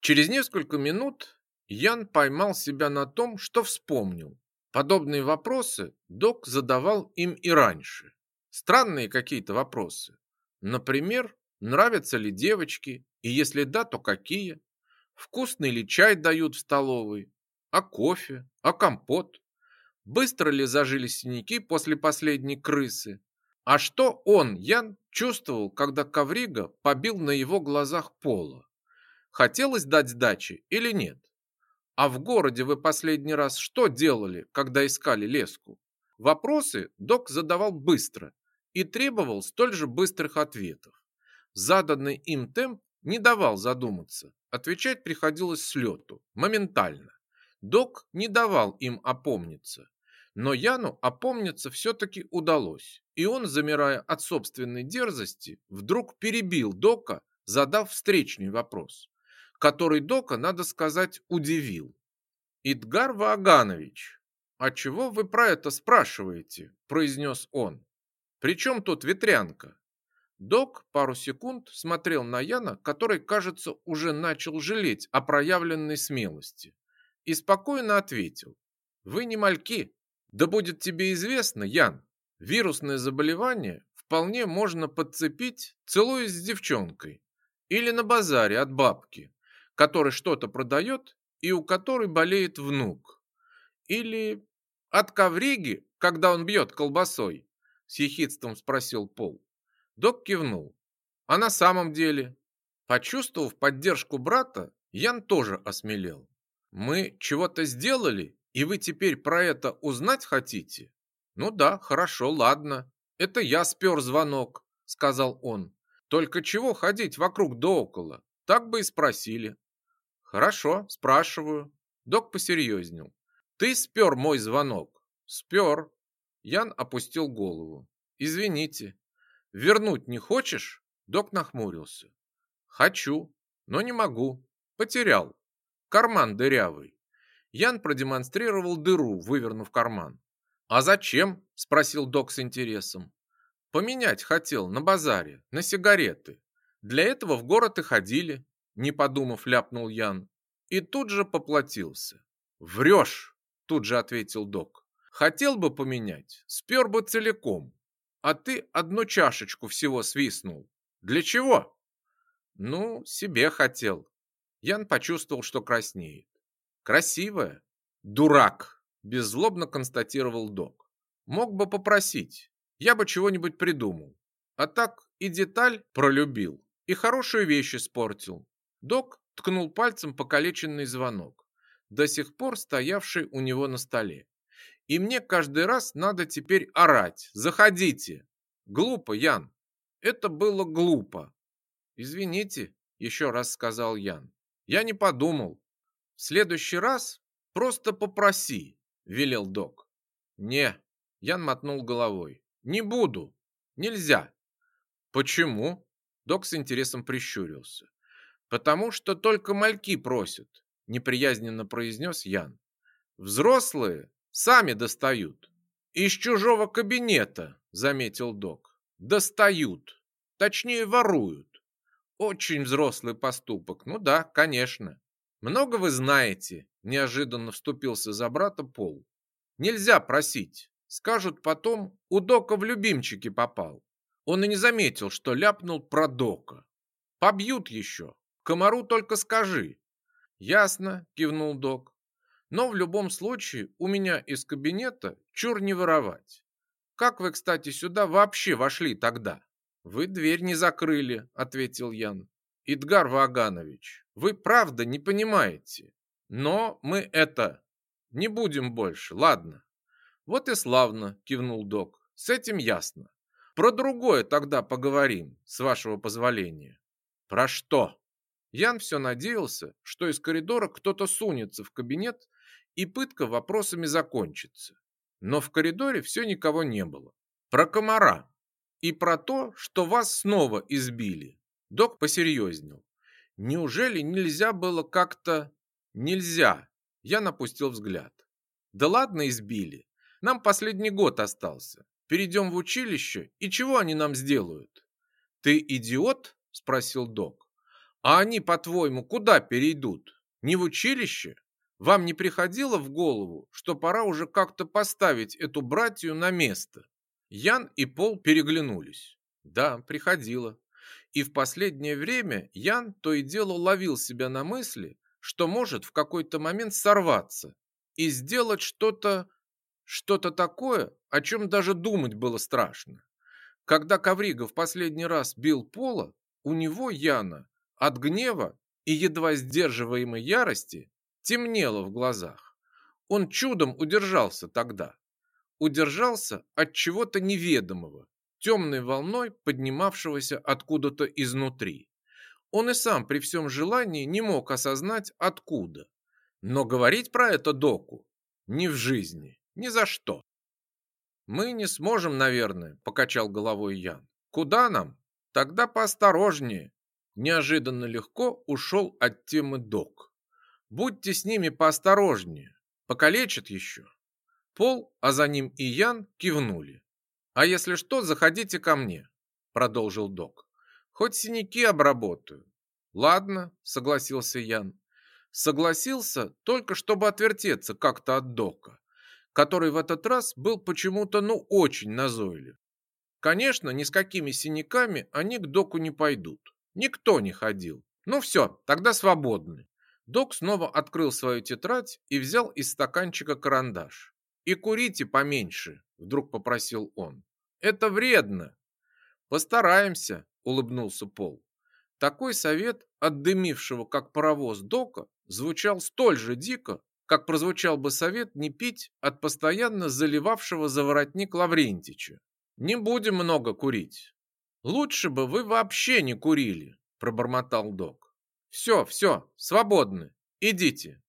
Через несколько минут Ян поймал себя на том, что вспомнил. Подобные вопросы док задавал им и раньше. Странные какие-то вопросы. Например, нравятся ли девочки, и если да, то какие? Вкусный ли чай дают в столовой? А кофе? А компот? Быстро ли зажили синяки после последней крысы? А что он, Ян, чувствовал, когда коврига побил на его глазах пола? Хотелось дать сдачи или нет? А в городе вы последний раз что делали, когда искали леску? Вопросы док задавал быстро и требовал столь же быстрых ответов. Заданный им темп не давал задуматься. Отвечать приходилось с лету, моментально. Док не давал им опомниться. Но Яну опомниться все-таки удалось, и он, замирая от собственной дерзости, вдруг перебил Дока, задав встречный вопрос, который Дока, надо сказать, удивил. «Идгар Вааганович, а чего вы про это спрашиваете?» – произнес он. «При чем тут ветрянка?» Док пару секунд смотрел на Яна, который, кажется, уже начал жалеть о проявленной смелости, и спокойно ответил. «Вы не мальки, да будет тебе известно, Ян, вирусное заболевание вполне можно подцепить, целуясь с девчонкой. Или на базаре от бабки, который что-то продает и у которой болеет внук. Или от ковриги, когда он бьет колбасой, с ехидством спросил Пол. Док кивнул. А на самом деле, почувствовав поддержку брата, Ян тоже осмелел. Мы чего-то сделали и вы теперь про это узнать хотите? Ну да, хорошо, ладно. Это я спер звонок, сказал он. Только чего ходить вокруг да около? Так бы и спросили. Хорошо, спрашиваю. Док посерьезнел. Ты спер мой звонок? Спер. Ян опустил голову. Извините. Вернуть не хочешь? Док нахмурился. Хочу, но не могу. Потерял. Карман дырявый. Ян продемонстрировал дыру, вывернув карман. «А зачем?» – спросил док с интересом. «Поменять хотел на базаре, на сигареты. Для этого в город и ходили», – не подумав, ляпнул Ян. И тут же поплатился. «Врешь!» – тут же ответил док. «Хотел бы поменять, спер бы целиком. А ты одну чашечку всего свистнул. Для чего?» «Ну, себе хотел». Ян почувствовал, что краснеет. Красивая. Дурак, беззлобно констатировал док. Мог бы попросить. Я бы чего-нибудь придумал. А так и деталь пролюбил, и хорошую вещь испортил. Док ткнул пальцем покалеченный звонок, до сих пор стоявший у него на столе. И мне каждый раз надо теперь орать. Заходите. Глупо, Ян. Это было глупо. Извините, еще раз сказал Ян. Я не подумал. В следующий раз просто попроси, велел док. Не, Ян мотнул головой. Не буду. Нельзя. Почему? Док с интересом прищурился. Потому что только мальки просят, неприязненно произнес Ян. Взрослые сами достают. Из чужого кабинета, заметил док. Достают. Точнее, воруют. Очень взрослый поступок. Ну да, конечно. «Много вы знаете?» – неожиданно вступился за брата Пол. «Нельзя просить. Скажут потом, у Дока в любимчики попал. Он и не заметил, что ляпнул про Дока. Побьют еще. Комару только скажи». «Ясно», – кивнул Док. «Но в любом случае у меня из кабинета чур не воровать. Как вы, кстати, сюда вообще вошли тогда?» «Вы дверь не закрыли», – ответил Ян. «Идгар Ваганович, вы правда не понимаете. Но мы это... Не будем больше, ладно? Вот и славно, кивнул док. С этим ясно. Про другое тогда поговорим, с вашего позволения. Про что? Ян все надеялся, что из коридора кто-то сунется в кабинет, и пытка вопросами закончится. Но в коридоре все никого не было. Про комара. И про то, что вас снова избили. Док посерьезнел. Неужели нельзя было как-то... Нельзя. Я напустил взгляд. Да ладно избили. Нам последний год остался. Перейдем в училище, и чего они нам сделают? Ты идиот? Спросил док. А они, по-твоему, куда перейдут? Не в училище? Вам не приходило в голову, что пора уже как-то поставить эту братью на место? Ян и Пол переглянулись. Да, приходило. И в последнее время Ян то и дело ловил себя на мысли, что может в какой-то момент сорваться и сделать что-то, что-то такое, о чем даже думать было страшно. Когда Коврига в последний раз бил Пола, у него, Яна, от гнева и едва сдерживаемой ярости темнело в глазах. Он чудом удержался тогда. Удержался от чего-то неведомого, темной волной поднимавшегося откуда-то изнутри. Он и сам при всем желании не мог осознать, откуда. Но говорить про это доку ни в жизни, ни за что. «Мы не сможем, наверное», – покачал головой Ян. «Куда нам? Тогда поосторожнее». Неожиданно легко ушел от темы док. «Будьте с ними поосторожнее, покалечат еще». Пол, а за ним и Ян кивнули. «А если что, заходите ко мне», – продолжил док. «Хоть синяки обработаю». «Ладно», – согласился Ян. Согласился только, чтобы отвертеться как-то от дока который в этот раз был почему-то ну очень назойлив. Конечно, ни с какими синяками они к доку не пойдут. Никто не ходил. Ну все, тогда свободны. Док снова открыл свою тетрадь и взял из стаканчика карандаш. «И курите поменьше», — вдруг попросил он. «Это вредно». «Постараемся», — улыбнулся Пол. Такой совет от дымившего, как паровоз Дока, звучал столь же дико, как прозвучал бы совет не пить от постоянно заливавшего за воротник Лаврентича. Не будем много курить. Лучше бы вы вообще не курили, пробормотал док. Все, все, свободны. Идите.